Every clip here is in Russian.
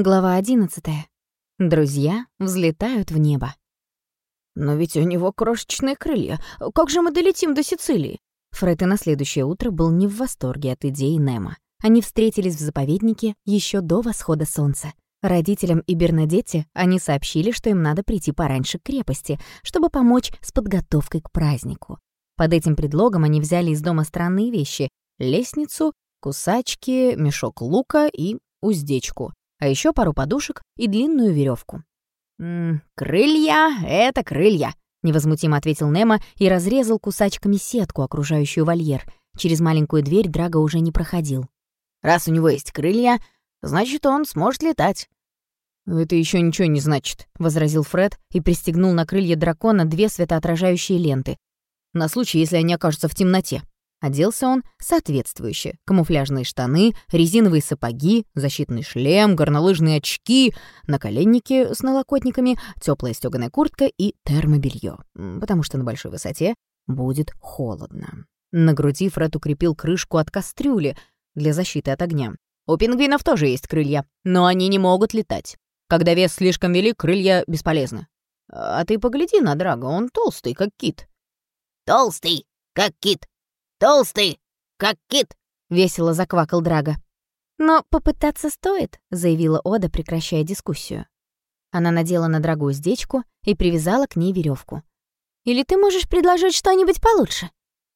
Глава 11. Друзья взлетают в небо. «Но ведь у него крошечные крылья. Как же мы долетим до Сицилии?» Фред и на следующее утро был не в восторге от идеи Немо. Они встретились в заповеднике еще до восхода солнца. Родителям и Бернадетте они сообщили, что им надо прийти пораньше к крепости, чтобы помочь с подготовкой к празднику. Под этим предлогом они взяли из дома странные вещи — лестницу, кусачки, мешок лука и уздечку а еще пару подушек и длинную веревку. «Крылья — это крылья», — невозмутимо ответил Немо и разрезал кусачками сетку, окружающую вольер. Через маленькую дверь Драго уже не проходил. «Раз у него есть крылья, значит, он сможет летать». «Это еще ничего не значит», — возразил Фред и пристегнул на крылья дракона две светоотражающие ленты. «На случай, если они окажутся в темноте». Оделся он соответствующе. Камуфляжные штаны, резиновые сапоги, защитный шлем, горнолыжные очки, наколенники с налокотниками, теплая стёганая куртка и термобелье, потому что на большой высоте будет холодно. На груди Фред укрепил крышку от кастрюли для защиты от огня. У пингвинов тоже есть крылья, но они не могут летать. Когда вес слишком велик, крылья бесполезны. А ты погляди на Драго, он толстый, как кит. «Толстый, как кит», Толстый, как кит!» — весело заквакал Драга. «Но попытаться стоит», — заявила Ода, прекращая дискуссию. Она надела на Драгу уздечку и привязала к ней веревку. «Или ты можешь предложить что-нибудь получше?»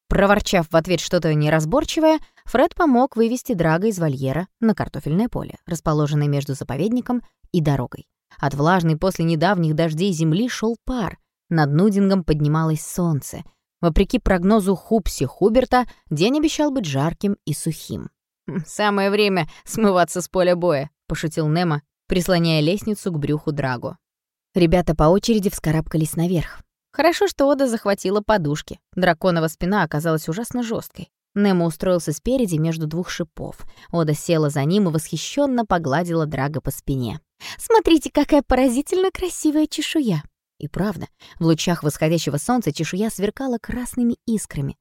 Проворчав в ответ что-то неразборчивое, Фред помог вывести Драга из вольера на картофельное поле, расположенное между заповедником и дорогой. От влажной после недавних дождей земли шел пар. Над Нудингом поднималось солнце, Вопреки прогнозу Хупси Хуберта, день обещал быть жарким и сухим. «Хм, «Самое время смываться с поля боя», — пошутил Немо, прислоняя лестницу к брюху Драгу. Ребята по очереди вскарабкались наверх. Хорошо, что Ода захватила подушки. Драконова спина оказалась ужасно жесткой. Немо устроился спереди между двух шипов. Ода села за ним и восхищенно погладила Драга по спине. «Смотрите, какая поразительно красивая чешуя!» И правда, в лучах восходящего солнца чешуя сверкала красными искрами.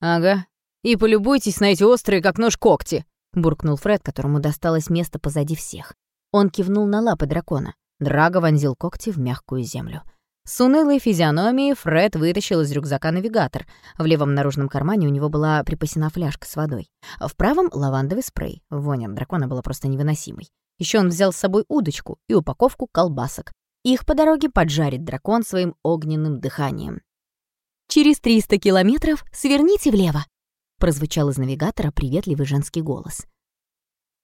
«Ага, и полюбуйтесь на эти острые, как нож, когти!» — буркнул Фред, которому досталось место позади всех. Он кивнул на лапы дракона. Драго вонзил когти в мягкую землю. С унылой физиономией Фред вытащил из рюкзака навигатор. В левом наружном кармане у него была припасена фляжка с водой. В правом — лавандовый спрей. Воня дракона была просто невыносимой. Еще он взял с собой удочку и упаковку колбасок. Их по дороге поджарит дракон своим огненным дыханием. «Через 300 километров сверните влево», — прозвучал из навигатора приветливый женский голос.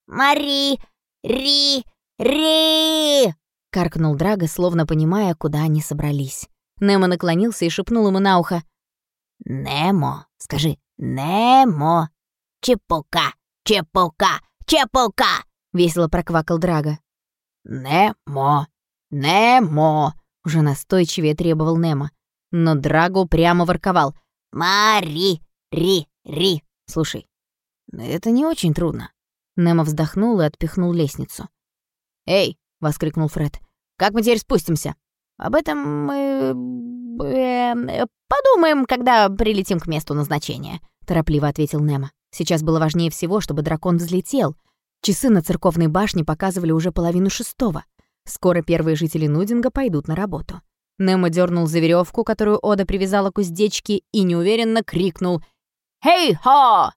«Мари! Ри! Ри!» — каркнул Драго, словно понимая, куда они собрались. Немо наклонился и шепнул ему на ухо. «Немо! Скажи, Немо! Чепука! Чепука! Чепука!» — весело проквакал Драго. «Немо! «Немо!» — уже настойчивее требовал Немо. Но Драго прямо ворковал. «Мари! Ри! Ри!» «Слушай, это не очень трудно». Немо вздохнул и отпихнул лестницу. «Эй!» — воскликнул Фред. «Как мы теперь спустимся?» «Об этом мы... Э, подумаем, когда прилетим к месту назначения», — торопливо ответил Немо. Сейчас было важнее всего, чтобы дракон взлетел. Часы на церковной башне показывали уже половину шестого. Скоро первые жители Нудинга пойдут на работу. Немо дернул за веревку, которую Ода привязала к уздечке, и неуверенно крикнул «Хей-хо!»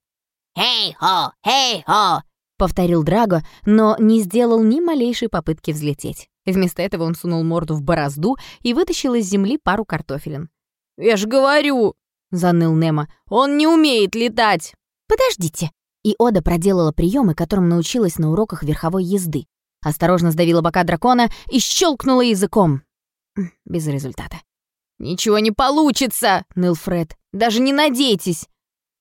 «Хей-хо! Хей-хо!» — повторил Драго, но не сделал ни малейшей попытки взлететь. Вместо этого он сунул морду в борозду и вытащил из земли пару картофелин. «Я ж говорю!» — заныл Немо. «Он не умеет летать!» «Подождите!» И Ода проделала приемы, которым научилась на уроках верховой езды. Осторожно сдавила бока дракона и щелкнула языком. Без результата. «Ничего не получится!» — ныл Фред. «Даже не надейтесь!»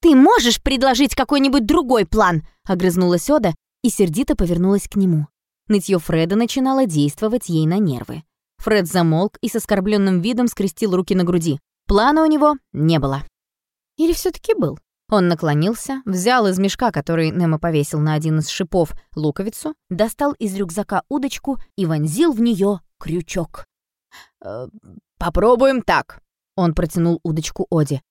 «Ты можешь предложить какой-нибудь другой план?» — огрызнулась Ода и сердито повернулась к нему. Нытье Фреда начинало действовать ей на нервы. Фред замолк и с оскорбленным видом скрестил руки на груди. Плана у него не было. Или все таки был? Он наклонился, взял из мешка, который Немо повесил на один из шипов, луковицу, достал из рюкзака удочку и вонзил в нее крючок. «Э, «Попробуем так», — он протянул удочку Оде.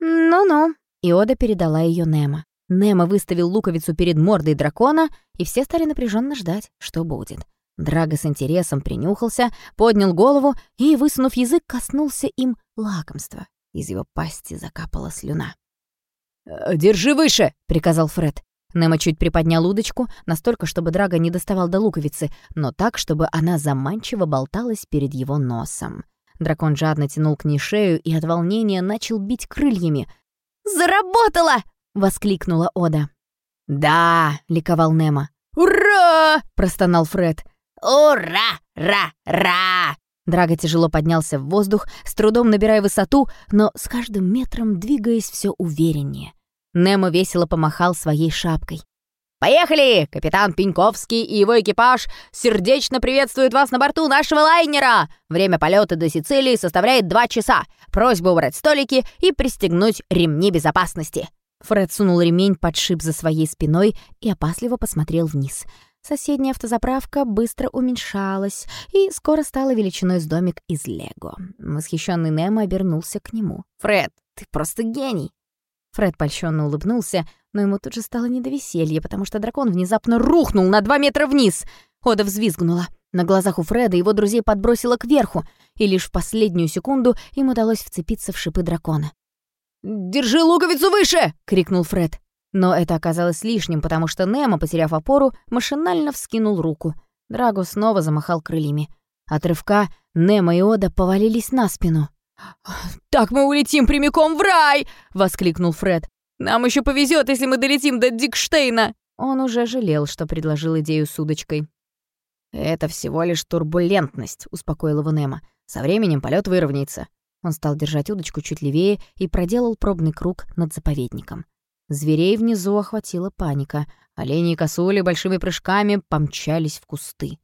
«Ну-ну», — и Ода передала ее Немо. Немо выставил луковицу перед мордой дракона, и все стали напряженно ждать, что будет. Драго с интересом принюхался, поднял голову и, высунув язык, коснулся им лакомства. Из его пасти закапала слюна. «Э, «Держи выше!» — приказал Фред. Немо чуть приподнял удочку, настолько, чтобы Драго не доставал до луковицы, но так, чтобы она заманчиво болталась перед его носом. Дракон жадно тянул к ней шею и от волнения начал бить крыльями. «Заработало!» — воскликнула Ода. «Да!» — ликовал Немо. «Ура!» — простонал Фред. «Ура! Ра! Драго тяжело поднялся в воздух, с трудом набирая высоту, но с каждым метром двигаясь все увереннее. Немо весело помахал своей шапкой. «Поехали! Капитан Пеньковский и его экипаж сердечно приветствуют вас на борту нашего лайнера! Время полета до Сицилии составляет два часа. Просьба убрать столики и пристегнуть ремни безопасности». Фред сунул ремень под шип за своей спиной и опасливо посмотрел вниз — Соседняя автозаправка быстро уменьшалась и скоро стала величиной с домик из Лего. Восхищенный Немо обернулся к нему. «Фред, ты просто гений!» Фред польщенно улыбнулся, но ему тут же стало не до веселья, потому что дракон внезапно рухнул на два метра вниз. Ода взвизгнула. На глазах у Фреда его друзей подбросило кверху, и лишь в последнюю секунду им удалось вцепиться в шипы дракона. «Держи луковицу выше!» — крикнул Фред. Но это оказалось лишним, потому что Немо, потеряв опору, машинально вскинул руку. Драго снова замахал крыльями. От рывка Немо и Ода повалились на спину. «Так мы улетим прямиком в рай!» — воскликнул Фред. «Нам еще повезет, если мы долетим до Дикштейна!» Он уже жалел, что предложил идею с удочкой. «Это всего лишь турбулентность», — успокоил его Немо. «Со временем полет выровняется». Он стал держать удочку чуть левее и проделал пробный круг над заповедником. Зверей внизу охватила паника. Олени и косули большими прыжками помчались в кусты.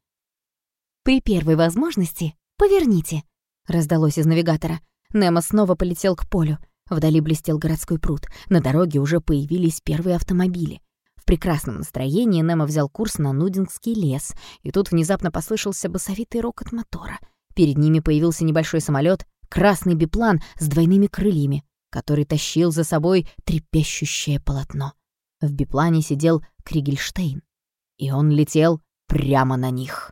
«При первой возможности поверните», — раздалось из навигатора. Немо снова полетел к полю. Вдали блестел городской пруд. На дороге уже появились первые автомобили. В прекрасном настроении Немо взял курс на Нудингский лес, и тут внезапно послышался басовитый рокот мотора. Перед ними появился небольшой самолет, красный биплан с двойными крыльями который тащил за собой трепещущее полотно. В биплане сидел Кригельштейн, и он летел прямо на них.